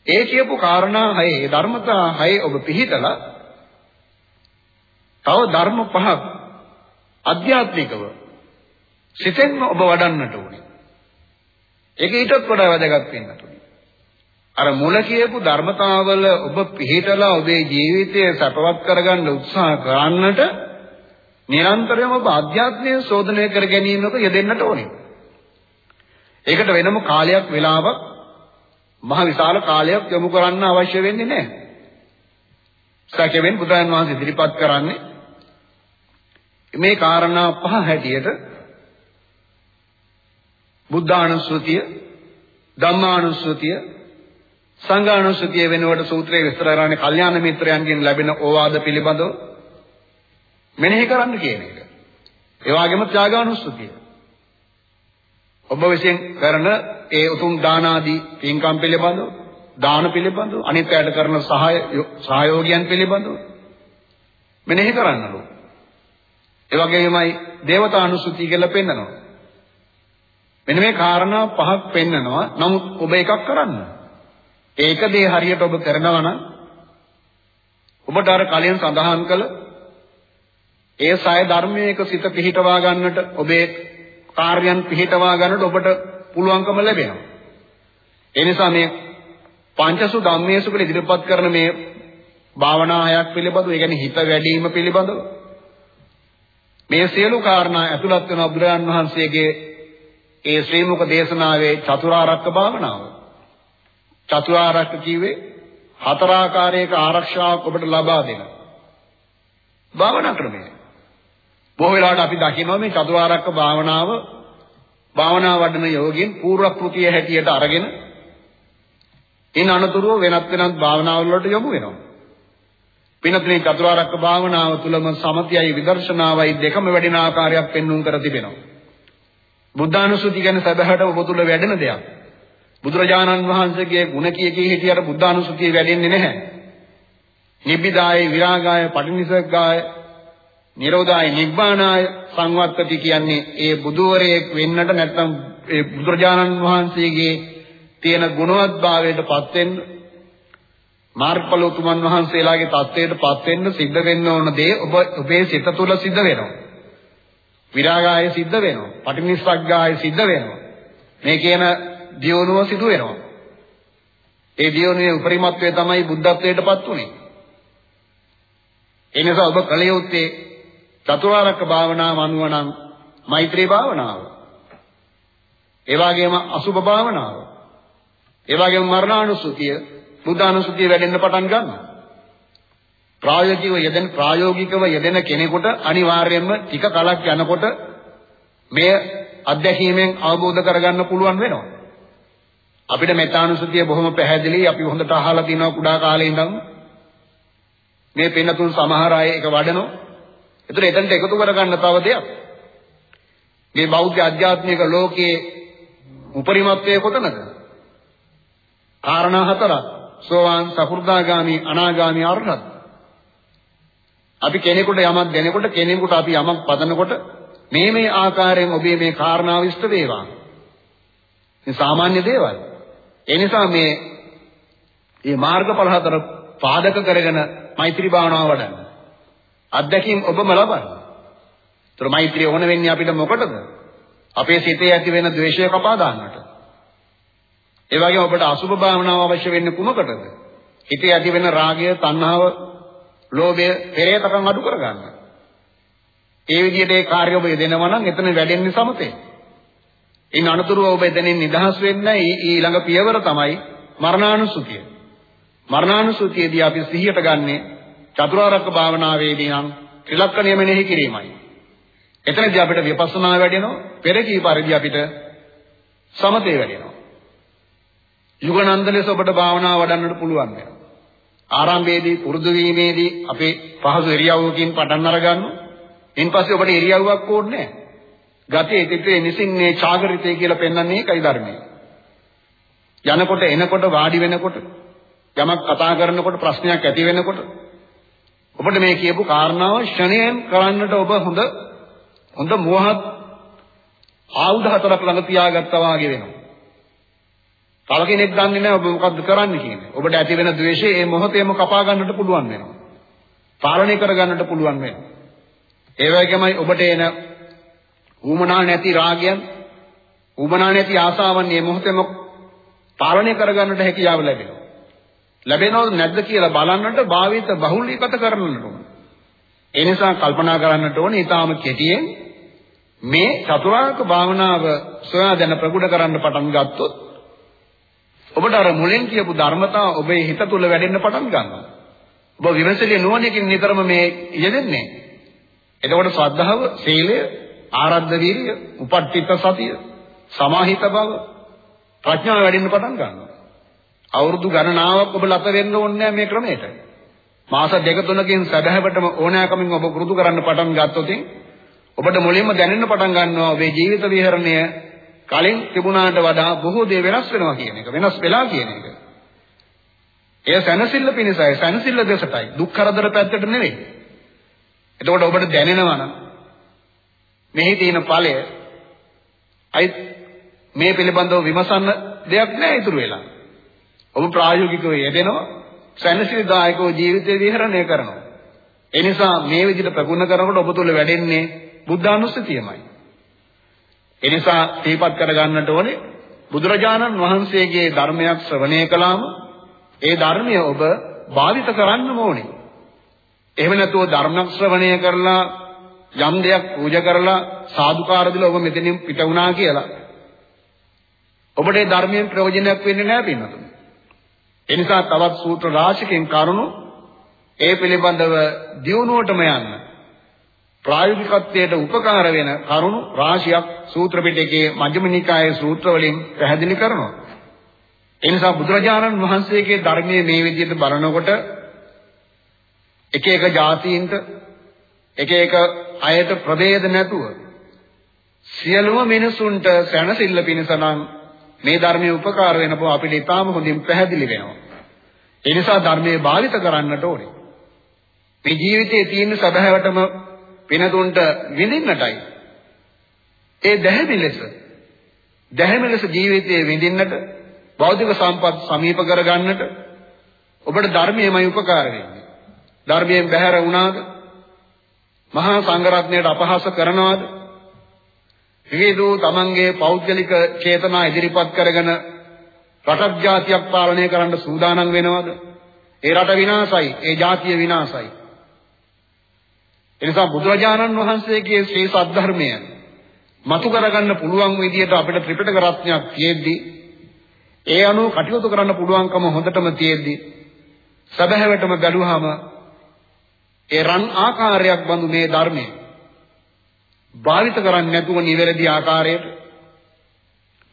ඒ කියපු කාරණා හයේ ධර්මතා හයේ ඔබ පිළිතලා තව ධර්ම පහක් අධ්‍යාත්මිකව සිතෙන්ම ඔබ වඩන්නට ඕනේ. ඒක ඊටත් වඩා වැදගත් වෙන්නට ඕනේ. අර මුල කියපු ධර්මතාවල ඔබ පිළිහිටලා ඔබේ ජීවිතය සැපවත් කරගන්න උත්සාහ කරන්නට නිරන්තරයෙන්ම ඔබ අධ්‍යාත්මය ශෝධනය කර ගැනීමක යෙදෙන්නට ඕනේ. ඒකට වෙනම කාලයක් වෙලාවක් මහ විශාල කාලයක් යොමු කරන්න අවශ්‍ය වෙන්නේ නැහැ. සැකෙවෙන් බුදුන් වහන්සේ ඉදිරිපත් කරන්නේ මේ කාරණා පහ හැටියට බුද්ධානුස්සතිය ධම්මානුස්සතිය සංඝානුස්සතිය වෙනුවට සූත්‍රයේ විස්තර කරන්නේ කල්යාණ මිත්‍රයන්ගෙන් ලැබෙන ඕවාද පිළිබඳව මෙනෙහි කරන්න කියන එක. ඒ වගේම ත්‍යාගානුස්සතිය. ඔබ විසින් කරන ඒ උතුම් දාන ආදී පින්කම් පිළිබඳව දාන පිළිබඳව අනිත් අයට කරන සහාය සහයෝගයන් පිළිබඳව මෙනෙහි කරන්නලු. ඒ වගේමයි දේවතානුස්සතිය කියලා පෙන්නනවා. මෙන්න මේ කාරණා පහක් පෙන්නනවා. නමුත් ඔබ එකක් කරන්න. ඒක දේ හරියට ඔබ කරනවා නම් ඔබට අර කලින් සඳහන් කළ ඒ සය ධර්මයක සිත පිහිටවා ගන්නට ඔබේ කාර්යයන් පිහිටවා ගන්නට ඔබට පුළුවන්කම ලැබෙනවා. ඒ නිසා මේ පංචසු ධම්මේසු කියලා ඉදිරිපත් කරන මේ භාවනා හයක් පිළිබඳව, ඒ කියන්නේ හිත වැඩිම පිළිබඳව මේ සියලු කාරණා ඇතුළත් වෙන බුදුරජාන් වහන්සේගේ ඒ ශ්‍රී මුක දේශනාවේ චතුරාර්යක භාවනාව. චතුරාර්යක කිව්වේ හතර ආකාරයක ආරක්ෂාවක් ඔබට ලබා දෙන භාවනා ක්‍රමය. බොහෝ වෙලාවට අපි දකිනවා මේ චතුරාර්යක භාවනාව භාවනා වඩන යෝගීන් පූර්ව කෘතිය හැටියට අරගෙන ඉන් අනතුරුව වෙනත් වෙනත් භාවනාවල් වලට යොමු වෙනවා. පිනතුනේ චතුරාර්යක භාවනාව තුලම සමතියයි විදර්ශනාවයි දෙකම වැඩෙන ආකාරයක් පෙන්වුම් කර තිබෙනවා. බුද්ධානුස්සති කියන්නේ සබහට ඔබතුල වැඩෙන දෙයක්. බුදුරජාණන් වහන්සේගේ ගුණ කිය කී හිටියට බුද්ධානුස්සතිය වැඩෙන්නේ නැහැ. නිබ්බිදාය විරාගාය පටිනිසග්ගාය නිරෝධාය නිබ්බානාය සංවත්තති කියන්නේ ඒ බුදුවරයෙක් වෙන්නට නැත්නම් ඒ බුදුරජාණන් වහන්සේගේ තියෙන ගුණවත්භාවයට පත් වෙන්න මාර්ගඵල උතුමන් වහන්සේලාගේ தත්ත්වයට පත් වෙන්න සිද්ධ වෙන්න ඕන දේ ඔබ ඔබේ සිත තුළ සිද්ධ වෙනවා. විරාගාය සිද්ධ වෙනවා. පටිනිස්සග්ගාය සිද්ධ වෙනවා. මේ කියන දියුණුව සිදු වෙනවා. ඒ දියුණුවේ උපරිමත්වය තමයි බුද්ධත්වයටපත් උනේ. ඒ නිසා ඔබ කල යුත්තේ චතුරාර්යක භාවනාව අනුව නම් මෛත්‍රී භාවනාව. ඒ වගේම අසුභ භාවනාව. ඒ වගේම මරණානුස්සතිය බුද්ධානුස්සතිය වැඩෙන්න පටන් ගන්නවා. ප්‍රායෝගිකව යෙදෙන ප්‍රායෝගිකව යෙදෙන කෙනෙකුට අනිවාර්යයෙන්ම ටික කලක් යනකොට මේ අත්දැකීමෙන් අවබෝධ කරගන්න පුළුවන් වෙනවා. අපිට මෙතානුසතිය බොහොම පැහැදිලි අපි හොඳට අහලා තිනවා කුඩා කාලේ ඉඳන් මේ පින්නතුන් සමහර අය ඒක වඩනවා. ඒතර එතනට එකතු කරගන්න තව දෙයක්. මේ බෞද්ධ අධ්‍යාත්මික ලෝකයේ උපරිමත්වයේ කොතනද? කාරණා හතරක්. සෝවාන් සකු르දාගාමි අනාගාමි අරහත්. අපි කෙනෙකුට යමක් දෙනකොට කෙනෙකුට අපි යමක් පදනකොට මේ මේ ආකාරයෙන් ඔබේ මේ කාරණාව ඉෂ්ට වේවා. මේ සාමාන්‍ය දේවල්. ඒ නිසා මේ මේ මාර්ගඵල හතර පාදක කරගෙන මෛත්‍රී භාවනාව වඩන්න. අත්දැකීම් ඔබම ලබන්න. ඒතර මෛත්‍රිය ඕන වෙන්නේ අපිට මොකටද? අපේ සිතේ ඇති වෙන ද්වේෂය කපා දාන්නට. ඒ වගේම ඔබට අසුභ භාවනාව අවශ්‍ය වෙන්නේ කුමකටද? හිතේ ඇති වෙන රාගය, තණ්හාව, ලෝභය, පෙරේතකම් අඩු කරගන්න. ඒ විදිහට ඒ කාර්ය ඔබ දෙනවා නම් එතන වැඩෙන්නේ සමතේ. ඉන් අනතුරුව ඔබ එතනින් නිදහස් වෙන්න ඊළඟ පියවර තමයි මරණානුසුතිය. මරණානුසුතියදී අපි සිහියට ගන්නේ චතුරාර්යක භාවනාවේදී නම් ත්‍රිලක්ෂණය මෙනෙහි කිරීමයි. එතනදී අපිට විපස්සනා වැඩෙනවා, පෙරකී පරිදි අපිට සමතේ වැඩෙනවා. යුගනන්ද ලෙස ඔබට භාවනාව වඩන්නට පුළුවන් වෙනවා. ආරම්භයේදී පුරුදු වීමේදී අපේ පහසු ඉරියව්වකින් පටන් අරගන්නවා. ඉන්පස්සේ ඔබට ඉරියව්වක් ඕනේ නැහැ. ගතේ තිතේ නිසින්නේ චාගරිතේ කියලා පෙන්වන්නේ ඒකයි ධර්මයේ. යනකොට එනකොට වාඩි වෙනකොට යමක් කතා කරනකොට ප්‍රශ්නයක් ඇති වෙනකොට ඔබට මේ කියපු කාරණාව ෂණයෙන් කරන්නට ඔබ හොඳ හොඳ මෝහත් ආයුධ හතරක් ළඟ තියාගත්තා වාගේ වෙනවා. තව කෙනෙක් දන්නේ නැහැ ඔබ මොකද්ද කරන්න කියන්නේ. ඔබට ඇති වෙන ද්වේෂය මේ මොහොතේම කපා ගන්නට පුළුවන් වෙනවා. පාලනය කර ගන්නට පුළුවන් වෙනවා. ඒ වගේමයි ඔබට එන ඌමනා නැති රාගයන්, ඌමනා නැති ආසාවන් මේ මොහොතේම පාලනය කර ගන්නට හැකියාව ලැබෙනවා. ලැබෙනවද නැද්ද කියලා බලන්නට භාවිත බහුලීගත කරන්නට ඕන. ඒ නිසා කල්පනා කරන්නට ඕනේ ඊටාම කෙටියෙන් මේ චතුරාර්ය භාවනාව සොයා දැන ප්‍රගුණ කරන්න පටන් ගත්තොත් ඔබට අර මුලින් කියපු ධර්මතා ඔබේ හිත තුළ වැඩෙන්න පටන් ගන්නවා. ඔබ විමසලිය නුවණකින් නිතරම මේ යෙදෙන්නේ. එතකොට ශ්‍රද්ධාව, සීලය, ආරද්ධ වීර්ය, උපට්ඨිත සතිය, සමාහිත බව, ප්‍රඥාව වැඩෙන්න පටන් ගන්නවා. අවුරුදු ගණනාවක් ඔබ ලත වෙන්න ඕනේ මේ ක්‍රමයට. මාස දෙක තුනකින් සැබෑවටම ඕනෑකමින් ඔබ පුරුදු කරන්න පටන් ගත්තොත් ඔබට මුලින්ම දැනෙන්න පටන් ගන්නවා ඔබේ ජීවිත විහරණය කලින් තිබුණාට වඩා බොහෝ දේ වෙනස් වෙනවා කියන එක. වෙනස් වෙලා කියන එක. එය සැනසෙල්ල පිණිසයි, සැනසෙල්ල දෙසටයි. දුක් කරදර පැත්තට නෙවෙයි. එතකොට ඔබට දැනෙනවා නම් මෙහි තියෙන ඵලය අයි මේ පිළිබඳව විමසන්න දෙයක් නෑ ඉතුරු වෙලා. ඔබ ප්‍රායෝගිකව යෙදෙනවා සැනසීමදායකව ජීවිතය විහරණය කරනවා. ඒ නිසා මේ විදිහට ප්‍රගුණ කරනකොට ඔබ තුළ වැඩෙන්නේ බුද්ධානුස්සතියමයි. ඒ නිසා තීපත් කරගන්නට ඕනේ බුදුරජාණන් වහන්සේගේ ධර්මයක් ශ්‍රවණය කළාම ඒ ධර්මය ඔබ භාවිත කරන්න ඕනේ. එහෙම නැතුව ධර්ම ශ්‍රවණය කරලා යම් දෙයක් පූජා කරලා සාදුකාර දීලා ඔබ මෙතනින් පිට වුණා කියලා ඔබට ඒ ධර්මයෙන් ප්‍රයෝජනයක් වෙන්නේ නැහැ පින්නතුනි. ඒ නිසා තවත් සූත්‍ර රාශියකින් කරුණු ඒ පිළිබඳව දියුණුවටම යන්න ප්‍රායෝගිකත්වයට උපකාර වෙන කරුණු රාශියක් සූත්‍ර පිටකයේ මජ්ක්‍ධිම නිකායේ සූත්‍ර වලින් පැහැදිලි කරනවා. ඒ නිසා බුදුරජාණන් වහන්සේගේ ධර්මයේ මේ විදිහට බලනකොට එක එක જાතීන්ට එක එක අයට ප්‍රභේද නැතුව සියලුම මිනිසුන්ට සැනසෙල්ල පිණිස නම් මේ ධර්මයේ උපකාර වෙන බව අපිට ඉතාම හොඳින් පැහැදිලි වෙනවා. ඒ නිසා ධර්මයේ භාවිත කරන්නට ඕනේ. මේ ජීවිතයේ තියෙන සබහැවටම පිනතුන්ට විඳින්නටයි. ඒ දැහැමි ලෙස දැහැමි ලෙස ජීවිතයේ විඳින්නට භෞතික සම්පත් සමීප කරගන්නට ඔබට ධර්මයේමයි උපකාර වෙන්නේ. ධර්මයෙන් බැහැර වුණාද? මහා සංඝරත්නයට අපහාස කරනවාද? විවිධ තමන්ගේ පෞද්ගලික චේතනා ඉදිරිපත් කරගෙන රටක් ජාතියක් පාලනය කරන්න සූදානම් වෙනවද? ඒ රට විනාසයි, ඒ ජාතිය විනාසයි. එනිසා බුදුරජාණන් වහන්සේගේ ශ්‍රී සද්ධර්මය මතු කරගන්න පුළුවන් විදිහට අපිට ත්‍රිපිටක රත්නයක් තියෙද්දි ඒ අනුව කටයුතු කරන්න පුළුවන්කම හොඳටම තියෙද්දි සබහැවටම බැලුවාම ඒ රන් ආකාරයක් බඳු මේ ධර්මයේ භාවිත කරන්නේ නැතුව නිවැරදි ආකාරයට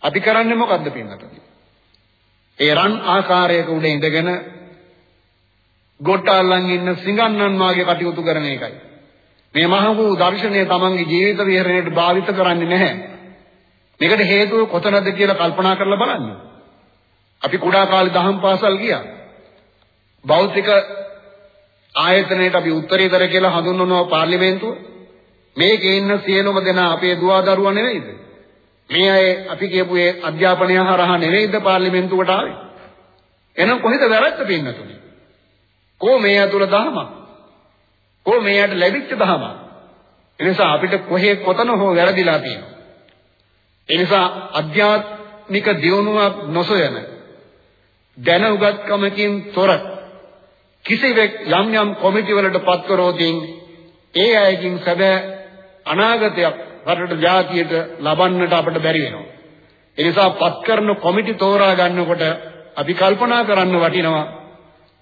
අපි කරන්නේ මොකද්ද පින්නතුනි? ඒ රන් ආකාරයක උඩ ඉඳගෙන ගොට්ටල්ලන් ඉන්න සිඟන්නන් වාගේ කටයුතු කරන එකයි. මේ මහ වූ දර්ශනය තමන්ගේ ජීවිත විහරණයට භාවිත කරන්නේ නැහැ. මේකට හේතුව කොතනද කියලා කල්පනා කරලා බලන්න. අපි කුඩා කාලේ දහම් පාසල් ගියා. භෞතික ආයතනයට අපි උත්තරීතර කියලා හඳුන්වනවා පාර්ලිමේන්තුව. මේකේ ඉන්න සියලුම දෙනා අපේ දුවදරුවා නෙවෙයිද? මේ අය අපි කියපු ඒ අධ්‍යාපනය හරහා නෙවෙයිද පාර්ලිමේන්තුවට ආවේ? එහෙනම් කොහෙද වැරද්ද පින්නතුනේ? කෝ මේ අතුල දහමක්? කෝ මේයට ලැබිච්ච දහමක්? එනිසා අපිට කොහේ කොතන හෝ වැරදිලා තියෙනවා. එනිසා අධ්‍යාත්මික දියුණුවක් නොසොයන දැනුගත්කමකින් තොර කිසිවෙක් යම් යම් කොමිටි වලට පත් කරෝතින් ඒ අයකින් සැබෑ අනාගතයක් රටට ජාතියට ලබන්නට අපිට බැරි වෙනවා. ඒ නිසා පත් කරන කොමිටි තෝරා ගන්නකොට අපි කල්පනා කරන්න වටිනවා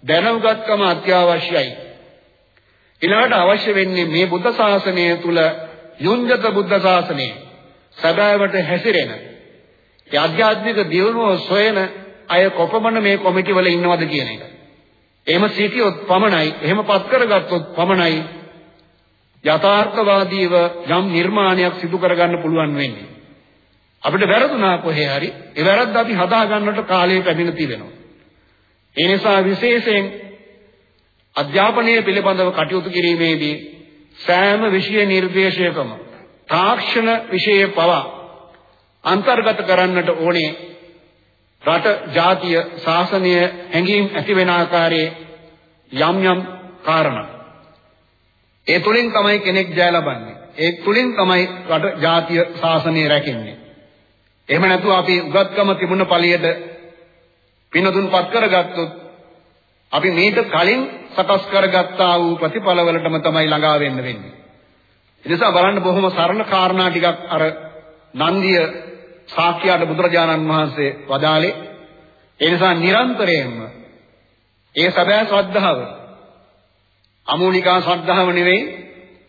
දැනුගත්කම අත්‍යවශ්‍යයි. ඊළඟට අවශ්‍ය වෙන්නේ මේ බුද්ධ ශාසනය තුල යුන්ජත බුද්ධ ශාසනය සදාවට හැසිරෙන ඒ ආධ්‍යාත්මික දියුණුව සොයන අය කොපමණ මේ කොමිටි වල ඉන්නවද කියන එක. එහෙම සිටියොත් පමණයි, එහෙම පත් කරගත්තොත් පමණයි යථාර්ථවාදීව යම් නිර්මාණයක් සිදු කරගන්න පුළුවන් වෙන්නේ. අපිට වැරදුනා කොහේ හරි ඒ වැරද්ද අපි හදා ගන්නට කාලය පැමිණ තිබෙනවා. ඒ නිසා විශේෂයෙන් අධ්‍යාපනය පිළිබඳව කටයුතු කිරීමේදී සෑම විෂය නිර්දේශයකම තාක්ෂණ විෂය පවා අන්තර්ගත කරන්නට ඕනේ. රට ජාතිය ශාසනය හැඟීම් ඇති වෙන ආකාරයේ යම් යම් කාරණා. ඒ තුලින් තමයි කෙනෙක් ජය ලබන්නේ. ඒ තුලින් තමයි රට ජාතිය ශාසනය රැකෙන්නේ. එහෙම නැතුව අපි උගත්කම තිබුණ පළියට පිනතුන්පත් කරගත්තොත් අපි මේක කලින් සකස් කරගත්තා වූ ප්‍රතිඵලවලටම තමයි ළඟා වෙන්න වෙන්නේ. ඒ නිසා බලන්න බොහොම සරල කාරණා ටිකක් අර නන්දිය සාක්‍යයට බුදුරජාණන් වහන්සේ වදාලේ. ඒ නිසා නිරන්තරයෙන්ම ඒ සැබෑ ශ්‍රද්ධාව අමූලිකා ශ්‍රද්ධාව නෙවෙයි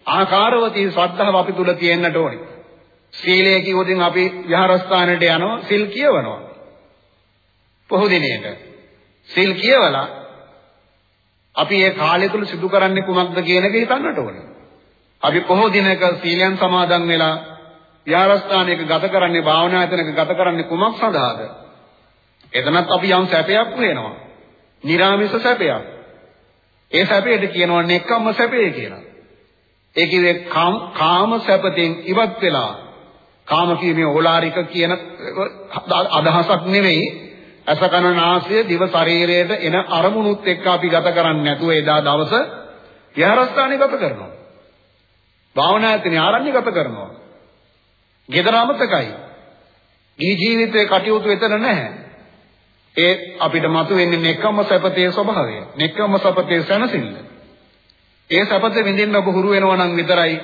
ආකාරවතී ශ්‍රද්ධාව අපි තුල තියෙන්නට ඕනේ. සීලය කියවදින් අපි විහාරස්ථානට යනවා සිල් කියවනවා. පොහොය දිනේට සිල් කියවලා අපි ඒ කාලය තුල සිදු කරන්නේ කුමක්ද කියන එක හිතන්නට ඕනේ. අපි පොහොය දිනක සීලයන් සමාදන් වෙලා විහාරස්ථානයක ගත කරන්නේ භාවනායතනක ගත කරන්නේ කුමක් සඳහාද? එතනත් අපි යම් සැපයක් වෙනවා. නිර්ාමිෂ සැපයක්. ඒ සැපයට කියනවා නෙක්ඛම්ම සැපය කියලා. ඒ කිව්වේ කාම සැපතෙන් ඉවත් වෙලා කාම කීමේ ඕලාරික කියන අදහසක් නෙවෙයි අස කන නාසය දිව ශරීරයට එන අරමුණුත් එක්ක අපි ගත කරන්නේ නැතුව එදා දවස විහාරස්ථානේ ගත කරනවා. භාවනායතනේ ආරණ්‍ය ගත කරනවා. ගෙදර අමතකයි. ඊ ජීවිතේ කටයුතු වෙතන නැහැ. ඒ අපිට මතුවෙන්නේ නෙක්කම්ම සපතේ ස්වභාවය. නෙක්කම්ම සපතේ සනසිල්ල. ඒ සපත විඳින්න ඔබ හුරු වෙනවා නම් විතරයි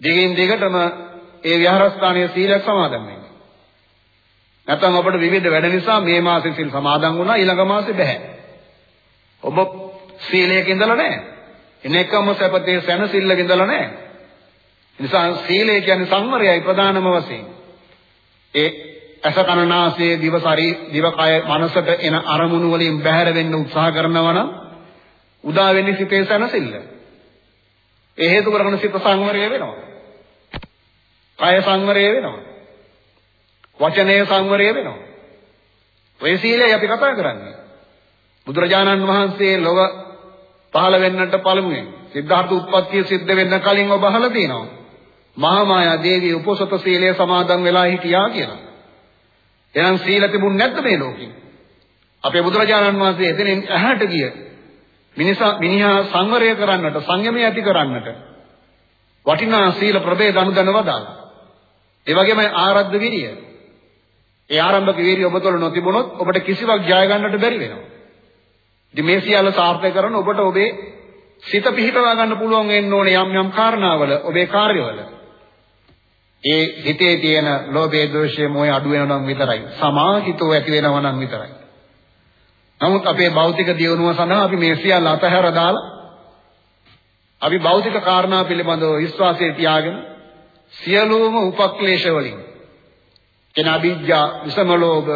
දිගින් දිගටම ඒ විහාරස්ථානයේ සීලයක් සමාදන් වෙන්නේ. නැත්නම් අපිට විවිධ වැඩ නිසා මේ මාසෙ සිල් සමාදන් වුණා ඊළඟ මාසෙ බෑ. ඔබ සීලයක ඉඳලා නැහැ. එනකම සැපතේ සැනසෙල්ලක ඉඳලා නැහැ. නිසා සීලය කියන්නේ සංවරයයි ප්‍රධානම වශයෙන්. ඒ අස කනනාසයේ දිව ශරී දිව කය මනසට එන අරමුණු වලින් බැහැර වෙන්න උත්සාහ කරනවා නම් උදා වෙන්නේ සිතේ සැනසෙල්ල. ඒ හේතු කරගෙන සිත සංවරය වෙනවා. කය සංවරය වෙනවා. වචනය සංවරය වෙනවා. ඔය සීලය අපි කතා කරන්නේ. බුදුරජාණන් වහන්සේ ලොව පහළ වෙන්නට පළමුවෙන් සිද්ධාර්ථ උත්පත්තිය සිද්ධ වෙන්න කලින් ඔබ අහලා තියෙනවා. මහා මායා දේවිය උපසත සීලය සමාදන් වෙලා හිටියා කියලා. එහෙනම් සීල තිබුණ නැද්ද මේ ලෝකේ? අපේ බුදුරජාණන් වහන්සේ එතනින් ඇහැට ගිය මිනිසා මිනිහා සංවරය කරන්නට සංයමය ඇති කරන්නට වටිනා සීල ප්‍රභේද අනුදැන වදාළා. ඒ වගේම ආරද්ධ විරිය ඒ ආරම්භක වීර්යය ඔබ තුළ නොතිබුණොත් ඔබට කිසිවක් ජය ගන්නට බැරි වෙනවා. ඉතින් මේ සියල්ල සාර්ථක කරන ඔබට ඔබේ සිත පිහිටවා ගන්න පුළුවන් වෙන්න ඕනේ යම් යම් කාරණාවල ඔබේ කාර්යවල. ඒ හිතේ තියෙන ලෝභය, ද්වේෂය, මොහය අඩු වෙනවා නම් විතරයි. සමාහිතව ඇති වෙනවා නම් විතරයි. නමුත් අපේ භෞතික දියුණුව සඳහා අපි මේ සියල්ල අතහැර දාලා අපි භෞතික කාරණා පිළිබඳව විශ්වාසය තියාගෙන සියලුම උපක්ලේශ වලින් එන අවිජ්ජා විසම ලෝභ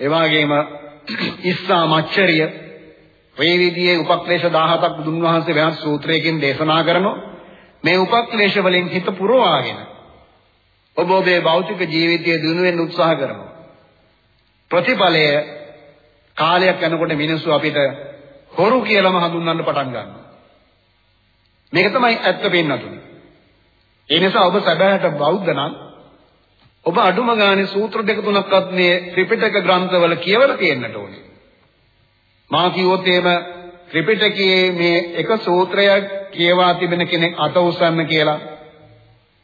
එවාගෙම [clears throat] ඉස්සා මච්චරිය මේ විදිහේ උපක්ලේශ 17ක් බුදුන් වහන්සේ වෙනස් සූත්‍රයකින් දේශනා කරනවා. මේ උපක්ලේශ වලින් හිත පුරවාගෙන ඔබ ඔබේ භෞතික ජීවිතය දිනු වෙන්න උත්සාහ කරනවා. ප්‍රතිඵලය කාලයක් යනකොට මිනිස්සු අපිට හොරු කියලාම හඳුන්වන්න පටන් ගන්නවා. මේක තමයි ඇත්ත පෙන්නතුනේ. ඒ නිසා ඔබ සැබෑට බෞද්ධ නම් ඔබ අඩුම ගානේ සූත්‍ර දෙක තුනක්වත් මේ ත්‍රිපිටක ග්‍රන්ථවල කියවලා තියෙන්නට ඕනේ. මා කිව්වොත් එහෙම ත්‍රිපිටකයේ මේ එක සූත්‍රයක් කියවා තිබෙන කෙනෙක් අත උස්සන්න කියලා.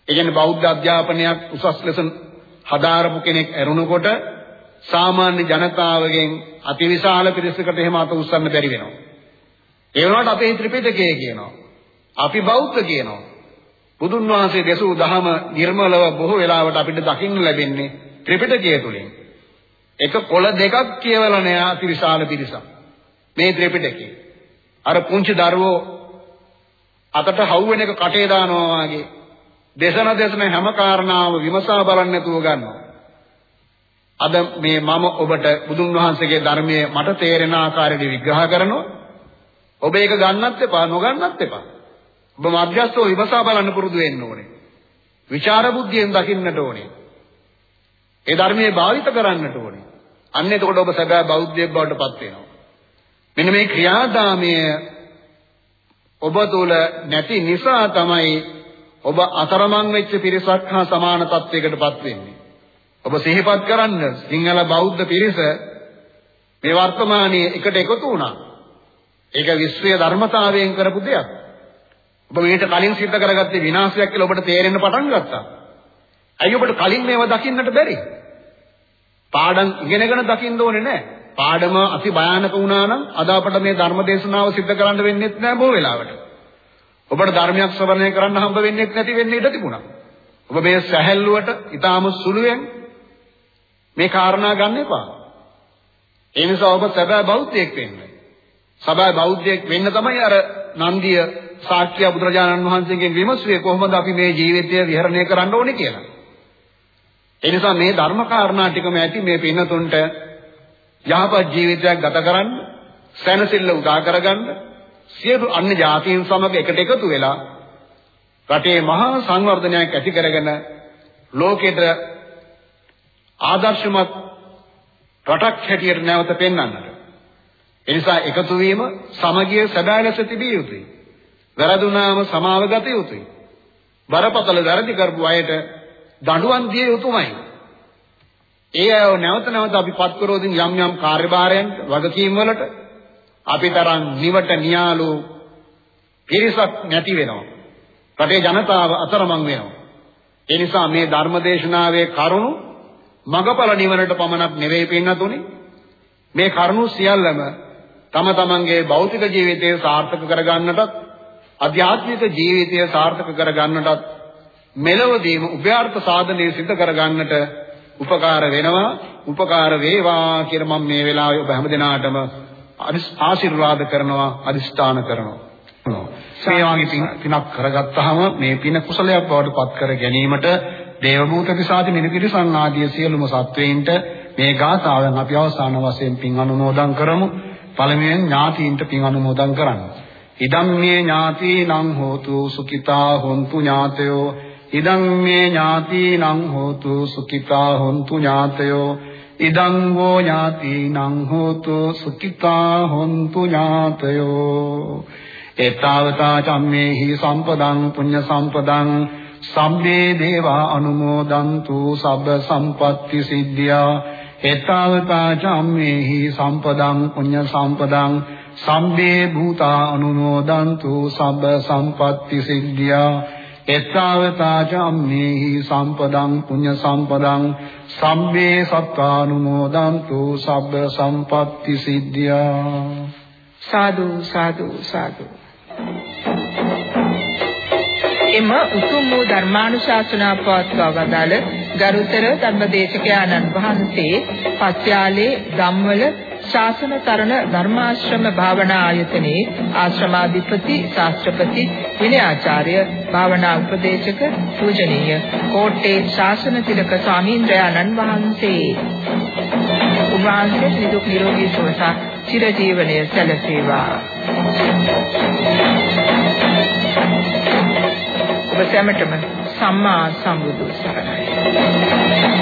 ඒ කියන්නේ බෞද්ධ අධ්‍යාපනයක් උසස් ලෙස හදාරපු කෙනෙක් ඇරුණකොට සාමාන්‍ය ජනතාවගෙන් අතිවිශාල පිරිසකට එහෙම අත උස්සන්න බැරි වෙනවා. ඒ වුණාට අපේ ත්‍රිපිටකය කියනවා. අපි බෞද්ධ කියනවා. බුදුන් වහන්සේ දෙසූ දහම නිර්මලව බොහෝ වෙලාවට අපිට දකින්න ලැබෙන්නේ ත්‍රිපිටකය තුලින්. එක පොළ දෙකක් කියවලා නෑ අතිවිශාල පිරිසක්. මේ ත්‍රිපිටකය. අර පුංචි දරුවෝ අතට හවු වෙන එක කටේ දානවා වගේ දේශන දේශන හැම කාරණාව විමසා බලන්න නැතුව ගන්නවා. අද මේ මම ඔබට බුදුන් වහන්සේගේ ධර්මයේ මට තේරෙන ආකාරයට විග්‍රහ කරනවා. ඔබ ඒක ගන්නත් එපා නොගන්නත් එපා. ඔබ මධ්‍යස්ථව විමසා බලන්න පුරුදු වෙන්න ඕනේ. විචාර බුද්ධියෙන් දකින්නට ඕනේ. ඒ ධර්මයේ භාවිත කරන්නට ඕනේ. අන්න එතකොට ඔබ සැබෑ බෞද්ධයෙක් බවට පත් වෙනවා. මෙන්න මේ ක්‍රියාදාමය ඔබ තුල නැති නිසා තමයි ඔබ අතරමං වෙච්ච පිරිසක් හා සමාන තත්වයකටපත් වෙන්නේ. ඔබ සිහිපත් කරන්න සිංහල බෞද්ධ පිරිස මේ වර්තමානයේ එකට එකතු වුණා. ඒක විශ්වීය ධර්මතාවයෙන් කරපු දෙයක්. ඔබ මේකට කලින් සිද්ධ කරගත්තේ විනාශයක් කියලා ඔබට තේරෙන්න පටන් ගත්තා. ඇයි ඔබට කලින් මේවා දකින්නට බැරි? පාඩම් ඉගෙනගෙන දකින්න ඕනේ නැහැ. පාඩම අති භයානක වුණා නම් අද අපට මේ ධර්ම දේශනාව සිද්ධ කරන්න වෙන්නේ නැහැ බොහෝ වෙලාවට. ඔබට ධර්මයක් ශ්‍රවණය කරන්න හම්බ වෙන්නේ නැති වෙන්නේ ඉඩ තිබුණා. ඔබ මේ සැහැල්ලුවට ඊටාම සුළුවෙන් මේ කාරණා ගන්න එපා. ඒ නිසා ඔබ සැබෑ බෞද්ධයෙක් වෙන්න. සැබෑ බෞද්ධයෙක් වෙන්න තමයි අර නන්දිය සාක්‍ය බුදුරජාණන් වහන්සේගෙන් විමසුවේ කොහොමද අපි මේ ජීවිතය විහරණය කරන්න ඕනේ කියලා. ඒ නිසා මේ ධර්ම කාරණා ටිකම ඇති මේ පින්නතුන්ට යහපත් ජීවිතයක් ගත කරන්න, සැනසෙල්ල උදා කරගන්න, සියලු අන්‍ය ජාතීන් සමග එකට එකතු වෙලා රටේ මහා සංවර්ධනයක් ඇති කරගෙන ලෝකෙට ආදර්ශමත් රටක් හැටියට නැවත පෙන්වන්නට. එනිසා එකතු වීම සමගිය සැබෑ ලෙස තිබිය යුතුයි. වැරදුනාම සමාව ගත යුතුයි. බරපතල වැරදි කරපු අයට දඬුවම් දිය යුතුමයි. ඒ අය නැවත නැවත අපි පත් කරෝදින් යම් යම් කාර්යභාරයන්ට වගකීම් වලට අපිතරම් නිවට නියාලු පිරිසක් නැති වෙනවා. රටේ ජනතාව අතරමං වෙනවා. ඒ නිසා මේ ධර්මදේශනාවේ කරුණු මගපල නිවනට පමණක් නෙවෙයි පින්නතුනි. මේ කරුණු සියල්ලම තම තමන්ගේ භෞතික ජීවිතය සාර්ථක කරගන්නටත් අධ්‍යාත්මික ජීවිතය සාර්ථක කරගන්නටත් මෙලොවදීම උභයාර්ථ සාධනය සිදු කරගන්නට උපකාර වෙනවා උපකාර වේවා කියලා මම මේ වෙලාවේ ඔබ හැමදෙනාටම ආශිර්වාද කරනවා අදිස්ථාන කරනවා. මේ වගේ පිනක් කරගත්තාම මේ පින කුසලයක් බවට පත් කර ගැනීමට දේවභූත පිසාති නිර්ගිරි සංආදී සියලුම සත්වයින්ට මේ ගාථාවෙන් අපි අවසාන වශයෙන් පින් අනුමෝදන් කරමු. පළමුවෙන් ඥාතීන්ට පින් අනුමෝදන් කරන්න. ඉදම් මේ ඥාතිනං හෝතු සුඛිතා හොන්තු ඥාතයෝ. ඉදම් මේ ඥාතිනං හෝතු සුඛිතා හොන්තු ඥාතයෝ. ඉදං වෝ ඥාතිනං හෝතු සුඛිතා හොන්තු ඥාතයෝ. ඒතාවතා චම්මේහි සම්පදං පුඤ්ඤ සම්පදං. සම්මේ දේවා අනුමෝදන්තු සබ්බ සම්පatti සිද්ධියා. ඒතාවතා චම්මේහි සම්පදං පුඤ්ඤ සම්පදං සම්බේ භූතා අනුමෝදන්තු සබ්බ සම්පatti සිද්ධියා එත්තාවතා චම්මේහි සම්පදං පුඤ්ඤ සම්පදං සම්බේ සත්තානුමෝදන්තු සබ්බ සම්පatti සිද්ධියා සාදු සාදු සාදු එම උතුම් වූ ධර්මානුශාසනා පවත්වා වදාළ ගරුතර ධර්මදේශක ආනන්ද වහන්සේ පස්යාලේ ධම්වල ශාසන තරණ ධර්මාශ්‍රම භාවනා ආයතනයේ ආශ්‍රමාධිපති ශාස්ත්‍රපති විනයාචාර්ය භාවනා උපදේශක පූජනීය කෝට්ටේ ශාසන තිලක ස්වාමීන්ද්‍රයන්න් වහන්සේ. උන්වහන්සේ නිදුක් නිරෝගී සුව සහ චිරජීවනයේ සැලසේවා. ඔබ සැමටම සම්මා සම්බුදු සරණයි.